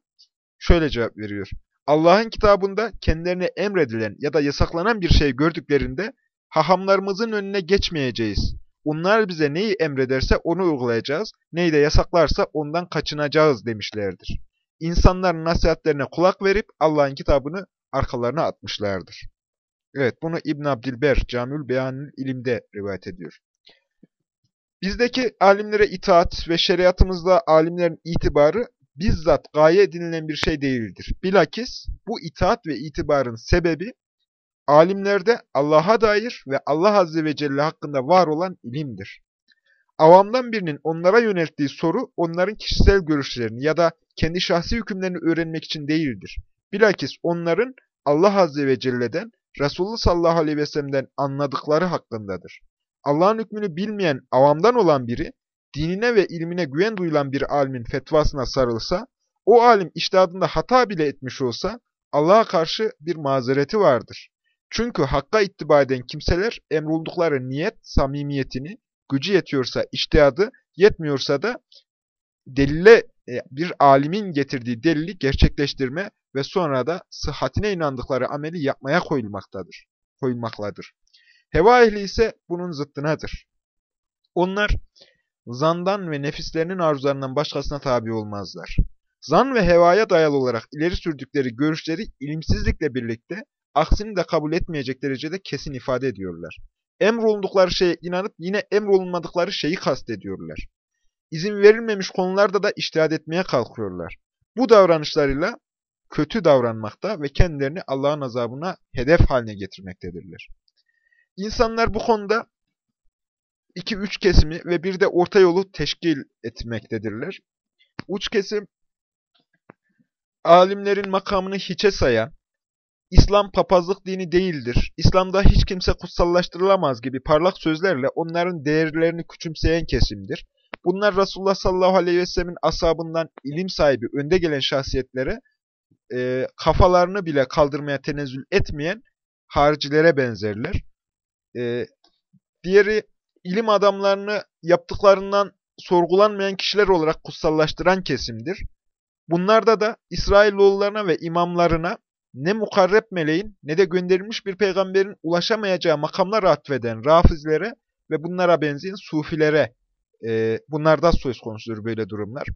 şöyle cevap veriyor. Allah'ın kitabında kendilerine emredilen ya da yasaklanan bir şey gördüklerinde hahamlarımızın önüne geçmeyeceğiz. Onlar bize neyi emrederse onu uygulayacağız, neyi de yasaklarsa ondan kaçınacağız demişlerdir. İnsanların nasihatlerine kulak verip Allah'ın kitabını arkalarına atmışlardır. Evet, bunu İbn Abdilber Camül Beyanül İlim'de rivayet ediyor. Bizdeki alimlere itaat ve şeriatımızda alimlerin itibarı bizzat gaye edinilen bir şey değildir. Bilakis bu itaat ve itibarın sebebi alimlerde Allah'a dair ve Allah Azze ve Celle hakkında var olan ilimdir. Avamdan birinin onlara yönelttiği soru onların kişisel görüşlerini ya da kendi şahsi hükümlerini öğrenmek için değildir. Bilakis onların Allah Azze ve Celle'den, Resulullah sallallahu aleyhi ve sellem'den anladıkları hakkındadır. Allah'ın hükmünü bilmeyen avamdan olan biri, dinine ve ilmine güven duyulan bir alimin fetvasına sarılsa, o alim iştihadında hata bile etmiş olsa, Allah'a karşı bir mazereti vardır. Çünkü hakka ittiba eden kimseler emroldukları niyet, samimiyetini, gücü yetiyorsa iştihadı, yetmiyorsa da delile e, bir alimin getirdiği delili gerçekleştirme ve sonra da sıhhatine inandıkları ameli yapmaya koyulmaktadır, koyulmakladır. Heva ehli ise bunun zıttınadır. Onlar zandan ve nefislerinin arzularından başkasına tabi olmazlar. Zan ve hevaya dayalı olarak ileri sürdükleri görüşleri ilimsizlikle birlikte aksini de kabul etmeyecek derecede kesin ifade ediyorlar. Emrolundukları şeye inanıp yine emrolunmadıkları şeyi kastediyorlar. İzin verilmemiş konularda da iştihad etmeye kalkıyorlar. Bu davranışlarıyla kötü davranmakta ve kendilerini Allah'ın azabına hedef haline getirmektedirler. İnsanlar bu konuda iki üç kesimi ve bir de orta yolu teşkil etmektedirler. Uç kesim, alimlerin makamını hiçe sayan, İslam papazlık dini değildir, İslam'da hiç kimse kutsallaştırılamaz gibi parlak sözlerle onların değerlerini küçümseyen kesimdir. Bunlar Resulullah sallallahu aleyhi ve sellemin asabından ilim sahibi, önde gelen şahsiyetlere e, kafalarını bile kaldırmaya tenezzül etmeyen haricilere benzerler. E, diğeri ilim adamlarını yaptıklarından sorgulanmayan kişiler olarak kutsallaştıran kesimdir. Bunlarda da İsrailoğullarına ve imamlarına ne mukarreb meleğin ne de gönderilmiş bir peygamberin ulaşamayacağı makamlar atfeden rafizlere ve bunlara benzeyen sufilere e, bunlarda söz konusudur böyle durumlar.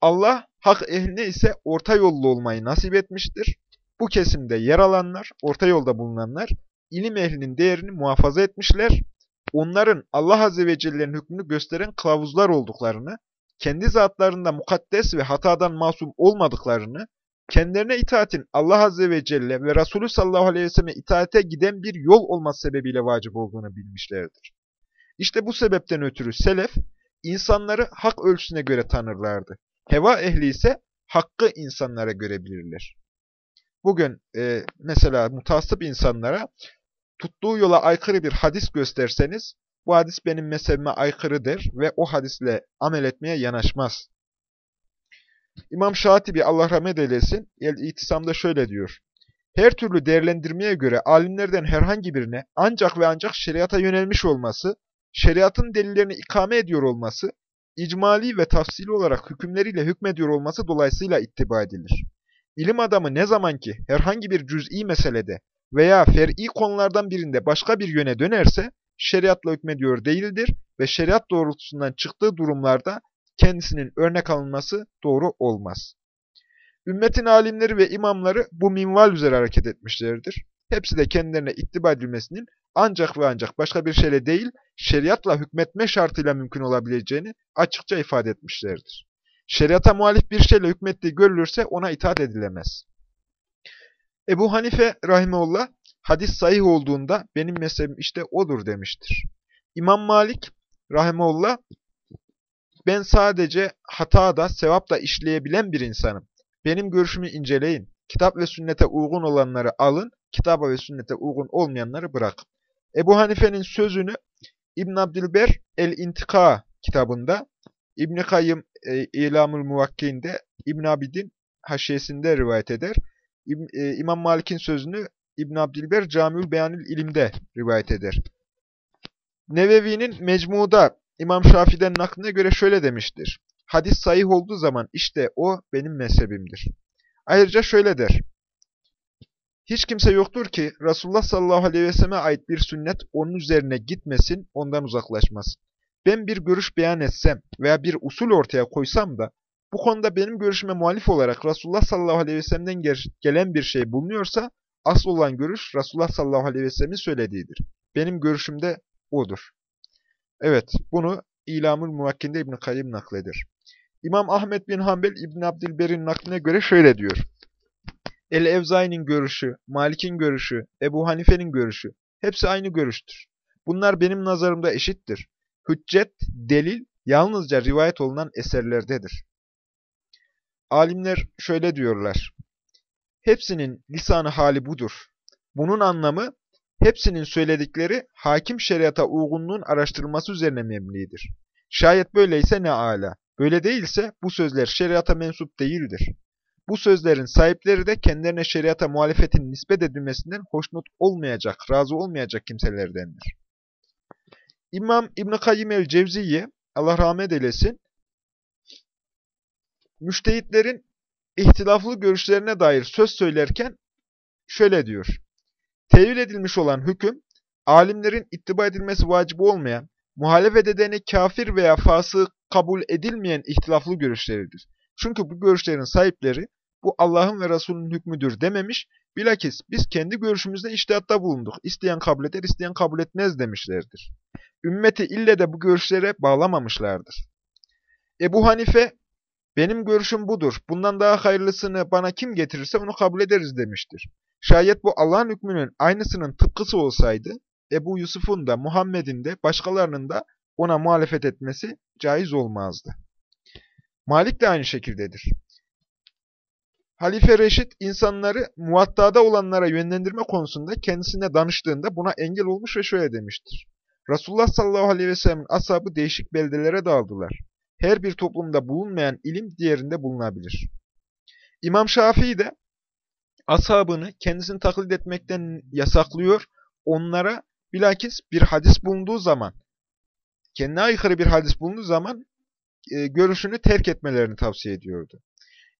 Allah hak ehline ise orta yollu olmayı nasip etmiştir. Bu kesimde yer alanlar, orta yolda bulunanlar ilim ehlinin değerini muhafaza etmişler onların Allah Azze ve Celle'nin hükmünü gösteren kılavuzlar olduklarını, kendi zatlarında mukaddes ve hatadan masum olmadıklarını, kendilerine itaatin Allah Azze ve Celle ve Resulü sallallahu aleyhi ve selleme itaate giden bir yol olması sebebiyle vacip olduğunu bilmişlerdir. İşte bu sebepten ötürü selef, insanları hak ölçüsüne göre tanırlardı. Heva ehli ise hakkı insanlara görebilirler. Bugün e, mesela mutasip insanlara tuttuğu yola aykırı bir hadis gösterseniz, bu hadis benim mezhebime aykırıdır ve o hadisle amel etmeye yanaşmaz. İmam Şatibi Allah rahmet eylesin, El-İtisam'da şöyle diyor. Her türlü değerlendirmeye göre alimlerden herhangi birine ancak ve ancak şeriata yönelmiş olması, şeriatın delillerini ikame ediyor olması, icmali ve tafsili olarak hükümleriyle hükmediyor olması dolayısıyla ittiba edilir. İlim adamı ne zaman ki herhangi bir cüz'i meselede veya fer'i konulardan birinde başka bir yöne dönerse, şeriatla hükmediyor değildir ve şeriat doğrultusundan çıktığı durumlarda kendisinin örnek alınması doğru olmaz. Ümmetin alimleri ve imamları bu minval üzere hareket etmişlerdir. Hepsi de kendilerine ittiba edilmesinin ancak ve ancak başka bir şeyle değil, şeriatla hükmetme şartıyla mümkün olabileceğini açıkça ifade etmişlerdir. Şeriata muhalif bir şeyle hükmettiği görülürse ona itaat edilemez. Ebu Hanife rahimeullah hadis sahih olduğunda benim mezhebim işte odur demiştir. İmam Malik rahimeullah ben sadece hata da sevap da işleyebilen bir insanım. Benim görüşümü inceleyin. Kitap ve sünnete uygun olanları alın, kitaba ve sünnete uygun olmayanları bırakın. Ebu Hanife'nin sözünü İbn Abdülber El-İntika kitabında, İbn Kayyım e, İlamül Muvakkin'de, İbn Abidin haşiyesinde rivayet eder. İb, e, İmam Malik'in sözünü İbn Abdülber Camiül Beyanül İlim'de rivayet eder. Nevevi'nin Mecmu'da İmam Şafii'den nakline göre şöyle demiştir. Hadis sahih olduğu zaman işte o benim mezhebimdir. Ayrıca şöyle der. Hiç kimse yoktur ki Resulullah sallallahu aleyhi ve selleme ait bir sünnet onun üzerine gitmesin, ondan uzaklaşmasın. Ben bir görüş beyan etsem veya bir usul ortaya koysam da bu konuda benim görüşüme muhalif olarak Resulullah sallallahu aleyhi ve sellem'den gelen bir şey bulunuyorsa asıl olan görüş Resulullah sallallahu aleyhi ve sellemin söylediğidir. Benim görüşüm de odur. Evet, bunu İlamül Muvakkinde İbn-i Kayyım nakledir. İmam Ahmet bin Hanbel İbn Abdilber'in nakline göre şöyle diyor. El-Evzai'nin görüşü, Malik'in görüşü, Ebu Hanife'nin görüşü hepsi aynı görüştür. Bunlar benim nazarımda eşittir. Hüccet, delil yalnızca rivayet olunan eserlerdedir. Alimler şöyle diyorlar. Hepsinin lisanı hali budur. Bunun anlamı hepsinin söyledikleri hakim şeriata uygunluğun araştırılması üzerine memlidir. Şayet böyleyse ne ala. Böyle değilse bu sözler şeriata mensup değildir. Bu sözlerin sahipleri de kendilerine şeriata muhalefetin nispet edilmesinden hoşnut olmayacak, razı olmayacak kimselerdendir. İmam İbn-i Kayyim el-Cevziye, Allah rahmet eylesin, müştehitlerin ihtilaflı görüşlerine dair söz söylerken şöyle diyor. Tevil edilmiş olan hüküm, alimlerin ittiba edilmesi vacip olmayan, muhalefet edeni kafir veya fasık kabul edilmeyen ihtilaflı görüşleridir. Çünkü bu görüşlerin sahipleri bu Allah'ın ve Resulünün hükmüdür dememiş, bilakis biz kendi görüşümüzde iştihatta bulunduk. İsteyen kabul eder, isteyen kabul etmez demişlerdir. Ümmeti ille de bu görüşlere bağlamamışlardır. Ebu Hanife, benim görüşüm budur, bundan daha hayırlısını bana kim getirirse onu kabul ederiz demiştir. Şayet bu Allah'ın hükmünün aynısının tıpkısı olsaydı, Ebu Yusuf'un da, Muhammed'in de, başkalarının da ona muhalefet etmesi caiz olmazdı. Malik de aynı şekildedir. Halife Reşit insanları muvattada olanlara yönlendirme konusunda kendisine danıştığında buna engel olmuş ve şöyle demiştir. Resulullah sallallahu aleyhi ve sellem'in ashabı değişik beldelere dağıldılar. Her bir toplumda bulunmayan ilim diğerinde bulunabilir. İmam Şafii de ashabını kendisini taklit etmekten yasaklıyor, onlara bilakis bir hadis bulunduğu zaman, kendine aykırı bir hadis bulunduğu zaman e, görüşünü terk etmelerini tavsiye ediyordu.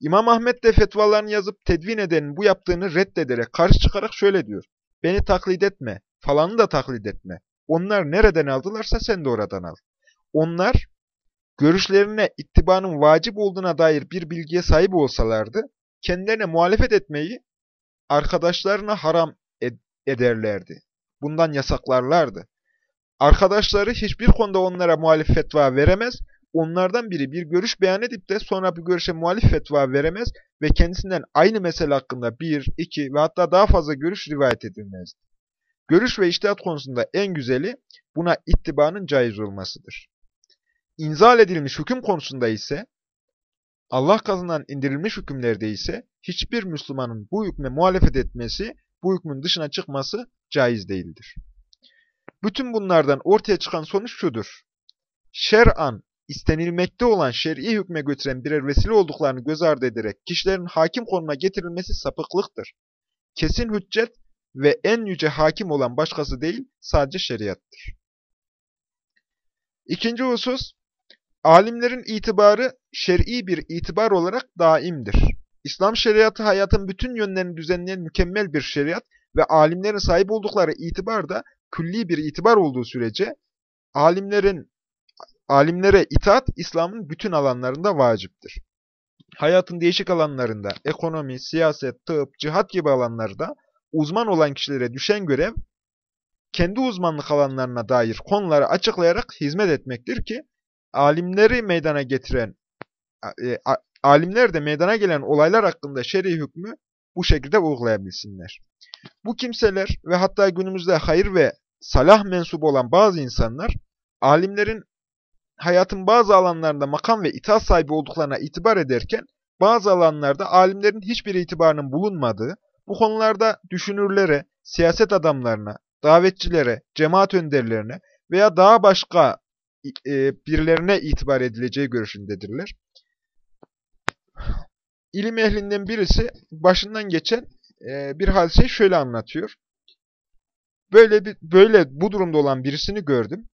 İmam Ahmet de fetvalarını yazıp tedvin edenin bu yaptığını reddederek, karşı çıkarak şöyle diyor. Beni taklit etme, falanı da taklit etme. Onlar nereden aldılarsa sen de oradan al. Onlar, görüşlerine ittibanın vacip olduğuna dair bir bilgiye sahip olsalardı, kendilerine muhalefet etmeyi arkadaşlarına haram ed ederlerdi. Bundan yasaklarlardı. Arkadaşları hiçbir konuda onlara muhalif fetva veremez, onlardan biri bir görüş beyan edip de sonra bu görüşe muhalif fetva veremez ve kendisinden aynı mesele hakkında bir, iki ve hatta daha fazla görüş rivayet edilmez. Görüş ve iştihat konusunda en güzeli buna ittibanın caiz olmasıdır. İnzal edilmiş hüküm konusunda ise Allah katından indirilmiş hükümlerde ise hiçbir Müslümanın bu hükme muhalefet etmesi, bu hükmün dışına çıkması caiz değildir. Bütün bunlardan ortaya çıkan sonuç şudur. Şer'an istenilmekte olan şer'i hükme götüren birer vesile olduklarını göz ardı ederek kişilerin hakim konuma getirilmesi sapıklıktır. Kesin hüccet ve en yüce hakim olan başkası değil, sadece şeriattır. İkinci husus, alimlerin itibarı şer'i bir itibar olarak daimdir. İslam şeriatı hayatın bütün yönlerini düzenleyen mükemmel bir şeriat ve alimlerin sahip oldukları itibar da külli bir itibar olduğu sürece alimlerin alimlere itaat İslam'ın bütün alanlarında vaciptir. Hayatın değişik alanlarında, ekonomi, siyaset, tıp, cihat gibi alanlarda uzman olan kişilere düşen görev, kendi uzmanlık alanlarına dair konuları açıklayarak hizmet etmektir ki, alimleri meydana getiren, e, alimler de meydana gelen olaylar hakkında şer'i hükmü bu şekilde uygulayabilsinler. Bu kimseler ve hatta günümüzde hayır ve salah mensubu olan bazı insanlar, alimlerin hayatın bazı alanlarında makam ve itaat sahibi olduklarına itibar ederken, bazı alanlarda alimlerin hiçbir itibarının bulunmadığı, bu konularda düşünürlere, siyaset adamlarına, davetçilere, cemaat önderlerine veya daha başka e, birilerine itibar edileceği görüşündedirler. İlim ehlinden birisi başından geçen e, bir hadiseyi şöyle anlatıyor. Böyle bir, böyle bu durumda olan birisini gördüm.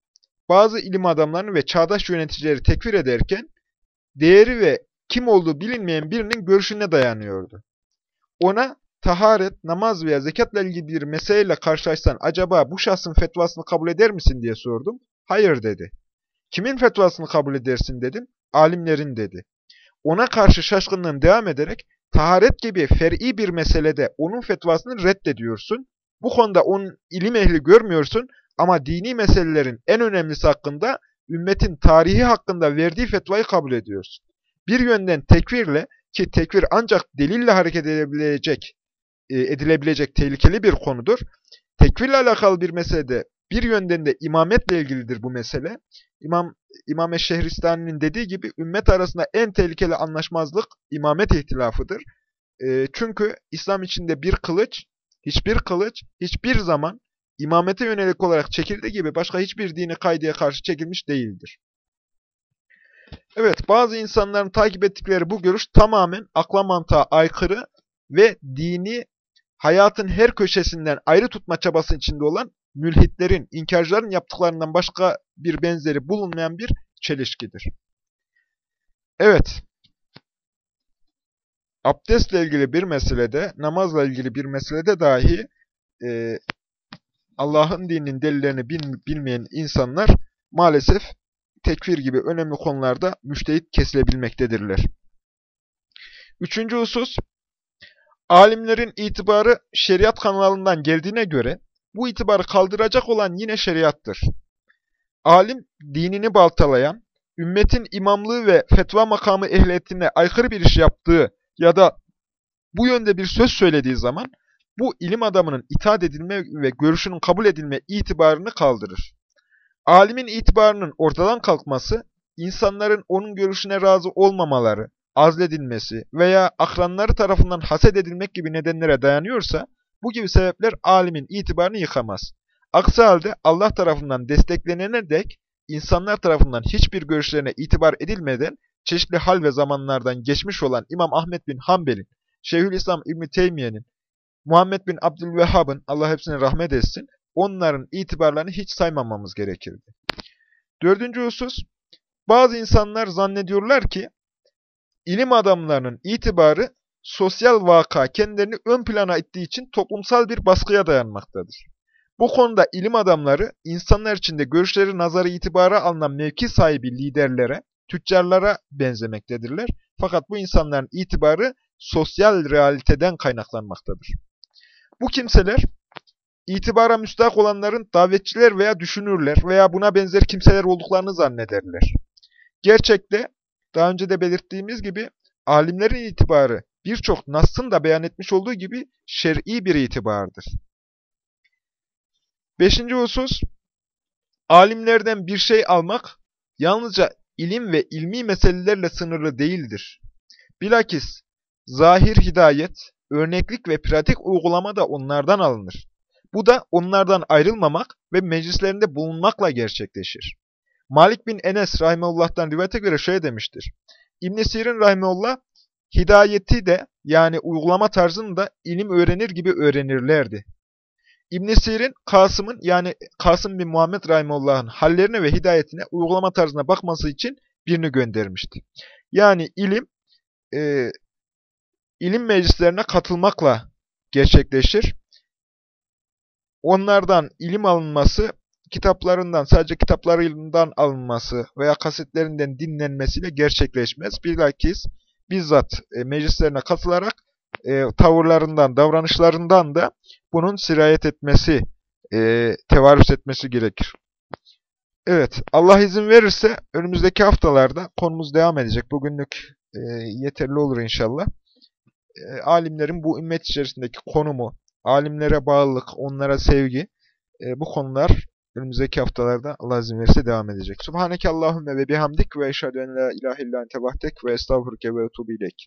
Bazı ilim adamlarını ve çağdaş yöneticileri tekfir ederken değeri ve kim olduğu bilinmeyen birinin görüşüne dayanıyordu. Ona taharet, namaz veya zekatla ilgili bir meseleyle karşılaşsan acaba bu şahsın fetvasını kabul eder misin diye sordum. Hayır dedi. Kimin fetvasını kabul edersin dedim. Alimlerin dedi. Ona karşı şaşkınlığım devam ederek taharet gibi fer'i bir meselede onun fetvasını reddediyorsun. Bu konuda onun ilim ehli görmüyorsun ama dini meselelerin en önemlisi hakkında ümmetin tarihi hakkında verdiği fetvayı kabul ediyorsun. Bir yönden tekvirle ki tekvir ancak delille hareket edebilecek e, edilebilecek tehlikeli bir konudur. Tekvirle alakalı bir meselede bir yönden de imametle ilgilidir bu mesele. İmam İmam Şehristani'nin dediği gibi ümmet arasında en tehlikeli anlaşmazlık imamet ihtilafıdır. E, çünkü İslam içinde bir kılıç, hiçbir kılıç, hiçbir zaman imamete yönelik olarak çekildiği gibi başka hiçbir dini kaydıya karşı çekilmiş değildir. Evet, bazı insanların takip ettikleri bu görüş tamamen akla mantığa aykırı ve dini hayatın her köşesinden ayrı tutma çabası içinde olan mülhitlerin, inkarcıların yaptıklarından başka bir benzeri bulunmayan bir çelişkidir. Evet, abdestle ilgili bir meselede, namazla ilgili bir meselede dahi e, Allah'ın dininin delillerini bilmeyen insanlar maalesef tekfir gibi önemli konularda müştehit kesilebilmektedirler. Üçüncü husus, alimlerin itibarı şeriat kanalından geldiğine göre bu itibarı kaldıracak olan yine şeriattır. Alim, dinini baltalayan, ümmetin imamlığı ve fetva makamı ehliyetine aykırı bir iş yaptığı ya da bu yönde bir söz söylediği zaman bu ilim adamının itaat edilme ve görüşünün kabul edilme itibarını kaldırır. Alimin itibarının ortadan kalkması, insanların onun görüşüne razı olmamaları, azledilmesi veya akranları tarafından haset edilmek gibi nedenlere dayanıyorsa, bu gibi sebepler alimin itibarını yıkamaz. Aksi halde Allah tarafından desteklenene dek insanlar tarafından hiçbir görüşlerine itibar edilmeden çeşitli hal ve zamanlardan geçmiş olan İmam Ahmet bin Hanbel'in, Şeyhülislam İbn Teymiye'nin, Muhammed bin Abdülvehhab'ın, Allah hepsine rahmet etsin, onların itibarlarını hiç saymamamız gerekirdi. Dördüncü husus, bazı insanlar zannediyorlar ki, ilim adamlarının itibarı sosyal vaka kendilerini ön plana ettiği için toplumsal bir baskıya dayanmaktadır. Bu konuda ilim adamları insanlar içinde görüşleri nazarı itibara alınan mevki sahibi liderlere, tüccarlara benzemektedirler. Fakat bu insanların itibarı sosyal realiteden kaynaklanmaktadır. Bu kimseler itibara müstahak olanların davetçiler veya düşünürler veya buna benzer kimseler olduklarını zannederler. Gerçekte daha önce de belirttiğimiz gibi alimlerin itibarı birçok Nas'ın da beyan etmiş olduğu gibi şer'i bir itibardır. Beşinci husus, alimlerden bir şey almak yalnızca ilim ve ilmi meselelerle sınırlı değildir. Bilakis zahir hidayet, örneklik ve pratik uygulama da onlardan alınır. Bu da onlardan ayrılmamak ve meclislerinde bulunmakla gerçekleşir. Malik bin Enes Rahimullah'tan rivayete göre şöyle demiştir. İbn Sirin Rahimullah hidayeti de yani uygulama tarzını da ilim öğrenir gibi öğrenirlerdi. İbn Sirin Kasım'ın yani Kasım bin Muhammed Rahimullah'ın hallerine ve hidayetine uygulama tarzına bakması için birini göndermişti. Yani ilim e, ilim meclislerine katılmakla gerçekleşir. Onlardan ilim alınması, kitaplarından, sadece kitaplarından alınması veya kasetlerinden dinlenmesiyle gerçekleşmez. Bilakis bizzat e, meclislerine katılarak e, tavırlarından, davranışlarından da bunun sirayet etmesi, e, tevarüs etmesi gerekir. Evet, Allah izin verirse önümüzdeki haftalarda konumuz devam edecek. Bugünlük e, yeterli olur inşallah. E, alimlerin bu ümmet içerisindeki konumu, alimlere bağlılık, onlara sevgi, e, bu konular önümüzdeki haftalarda Allah izin verirse devam edecek. Subhaneke Allahümme ve bihamdik ve eşhedü en la ilahe illa ente vahdek ve estağfurke ve etubu ileyk.